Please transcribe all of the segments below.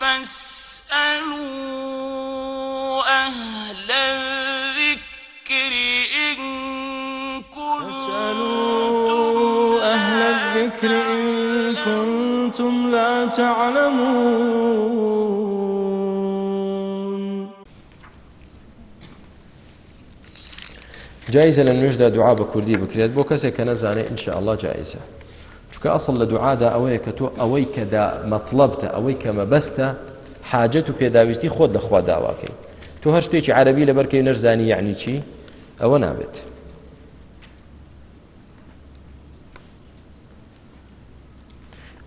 فاسألوا أهل الذكر إن كنتم أهل الذكر إن كنتم لا تعلمون. جایزە لە نوێژدا دوعا بە کوردی بکرێت بۆ کەسێک کە نەزانێت ئینشاء الله جایزە چکە ئەسڵ لە دوعادا ئەوەیە کە تۆ ئەوەی کەدا مەطلبتە ئەوەی کە مەبەستە حاجەت و پێداویستی خۆت لەخوا داواکەی. تۆ هەر شتێکی عربی لەبەرکەی نەرزانی یعنی چی؟ ئەوە نابێت.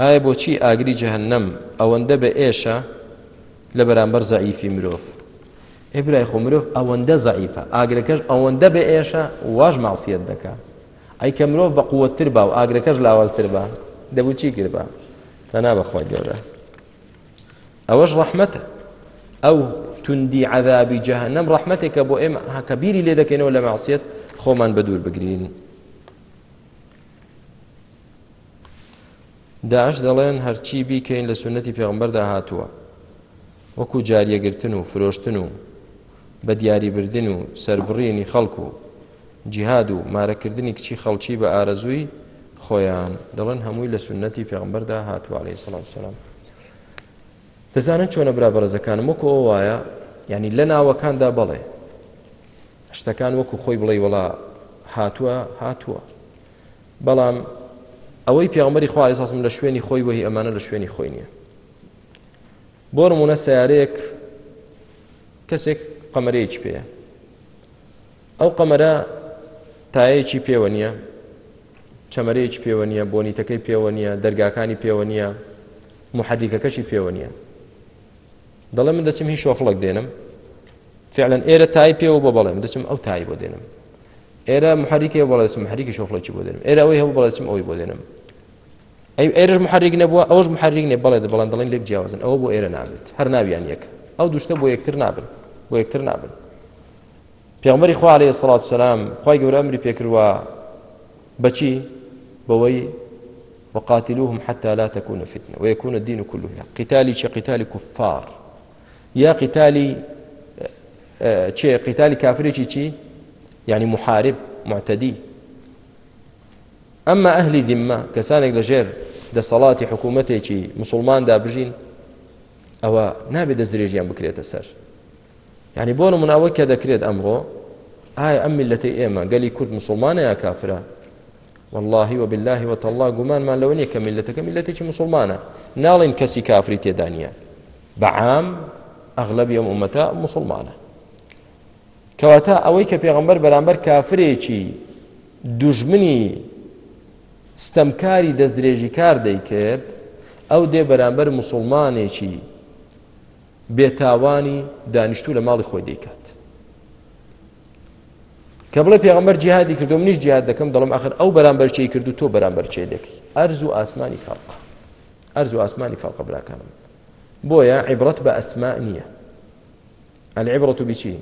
ئایا بۆچی ئاگری جەهنەم؟ ئەوەندە بە ئێشە لە بەرامبەر زەعیفی مرۆڤ. ئێبرای خۆ مرۆڤ ئەوەندە زەعیفە. ئاگرەکەش ئەوەندە بە ئێشە واژ ماسیەت دەکا. کە مرۆڤ بە قووەتتر با و ئاگرەکەش لاوازتر بە دەبوو چی کرد بە تەنا بەخوا گەورە ئەوەش ڕەحمەتە ئەو توندی عذابی جەهنەم ڕەحمەتێکە بۆ ئێمە هەکەبیری لێ دەکەینەوە لە ماسیەت خۆمان بە دوور بگرین داعش دەڵێن هەرچی بیکەین لە سنەتی پێغمبەردا هاتووە وەکو جاریەگرتن و فرۆشتن و بە دیاریبردن و سربڕینی جیهاد و مارەکردنی کچی خەڵکی بە ئارەزووی خۆیان. دەڵێن هەمووی لە سنەتی پێغمبەردا هاتووە عليه سلام دەزانن چۆنە برا بەڕێزەکانم وەکو ئەو وایە ینی لە ناوەکاندا بڵێ. شتەکان وەکو خۆی بڵێ وڵا هاتووە هاتووە. بەڵام ئەوەی پیامەری خوا ئێساسم لە شوێنی خۆی وەهی ئەمانە لە شوێنی خۆی نییە. بۆ نمونە سیارەیەک کەسێک قەمەرەیەکی پێەیە ئەو قەمەرە تایەکی پێوە نییە چەمەرەیەکی پێوە نییە بۆنیتەکەی پێوە نییە دەرگاکانی پێوە نییە محەدیکەکەشی پێوە نییە. دەڵێ من دەچم هیچ شۆفڵک دێنم. فعلەن ئێرە تای پێوە بۆ بەڵێم دەچم ئەو تای بۆ دێنم. ئێرە محریکێ بەڵێسم محریکی شۆفڵێکی بۆ دێنم. ئێرە ئەوەی هەبوو بەڵێسم ئەوی بۆ دێنم. ئەی ئێرەش محریک نەبووە ئەوش محریک نێ بەڵێ بەڵام دەڵێن لێک جیاوازن. ئەوە بۆ ئێرە نابێت. هەر ناویان یەک. ئەو دوشتە بۆ یەکتر نابن. بۆ یەکتر نابن. پێغمبەری خوا عليه الصلاة والسلام خوای گەورە ئەمری پێکردووە بچی بەوەی وقاتلوهم حتى لا تكون فتنة ويكون الدين كله قتالي شي قتال كفار. يا قتالي شي قتالي كافري شي يعني محارب معتدي. أما أهل ذمة كسانك لجير دا صلاة حكومتي مسلمان دا بجين أو نابي دەستدرێژیان بکرێتە سەر يعني بۆ من ئەوە کە دەکرێت ئەمڕۆ ئایا ئەم میلەتی ئێمە گەلی کورد مسلمانە یا کافرە والله وبالله وتالله گومانمان لەوە نیە کە میلەتەکە میلەتێکی مسلمانە ناڵین کەسی کافری تێدانە بەعام ئەغلبی ئەم ئومەتە مسلمانە کەواتە ئەوەی کە پێغمبەر بەرامبەر کافرێکی دوژمنی ستەمکاری دەستدرێژی کار دەیکرد ئەو دێ بەرامبەر مسلمانێکی بێتاوانی دانیشتوو لە ماڵی خۆی دەیکات. کە بڵێ پێغمبەر جیهادی کردو منیش جیهاد دەکەم دەڵم ئەخر ئەو بەرامبەر چی کردو تۆ بەرامبەر چێ دەکەی. ئەرز و ئاسمانی فەرق. ئەرز و ئاسمانی فەرق براکانم. بۆیە عیبرەت بە العبرة بشي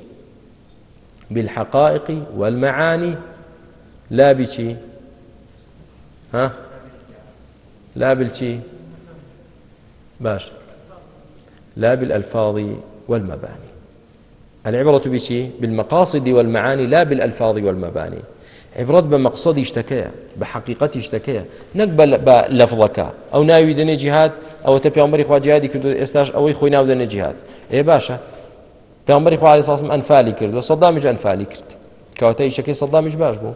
بالحقائق والمعاني. لا بشي ها؟ لا بالشي باش. لا بالألفاظ والمباني. العبرة بشي؟ بالمقاصد والمعاني لا بالألفاظ والمباني. عبرت بمقصد اشتكى بحقيقة اشتكى. نقبل بلفظك أو ناوي دني جهاد أو تبي عمري خوا جهادي كردو إستاش أو خوي ناوي دني جهاد. إيه باشا؟ پێمبەری خوا ساسم ئەنفالی کردو سەدامیش ئەنفالی کرد کەواتە شەکەی سەدامیش باش بوو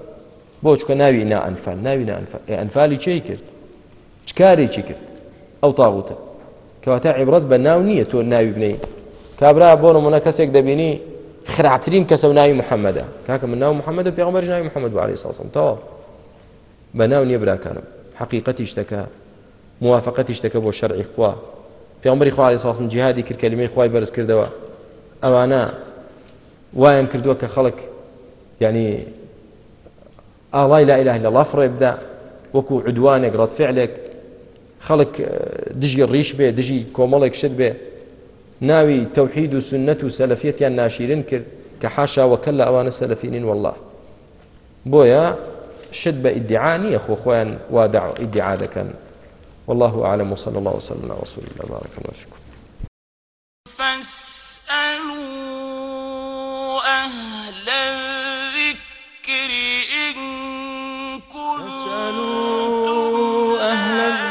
بۆ چکە ناوی نا ئەنفال ناوی ئەنفالی چی کرد چکارێکی کرد ئەو تاغوتە کەواتە عیبرەت بە ناو نییە تۆ ناوی بنەی. کابرا بۆ نمونە کەسێک دەبینی خراپترین کەسە و ناوی محەممەدا کاکە من ناو محەممەد پێغمبەر ناوی محەممەد عليه ساسم تەواو بە ناو نییە براکانم. حقیقەتی شتەکە موافقەتی شتەکە بۆ شەرعی خوا. پێغمبەری خوا عليه ساسم جهادی کرد کلمەی خوای بەرز کردەوە. ئەوانە وایان کردووە کە خەڵک ینی ئاڵای لا إله إلا الله فڕێ بدا وەکو عدوانێک ڕەت فعلێک خەڵک دژی ڕیش بێ دژی کۆمەڵێک شت بێ. ناوی تەوحید و سنت و سەلفیەتیان ناشیرن کرد کە والله. بۆیە شت بە ئیدعا نییە خۆ خۆیان وا ئیدعا والله أعلم وصلى الله وسلم على رسول الله. بارك الله فيكم. فاسألوا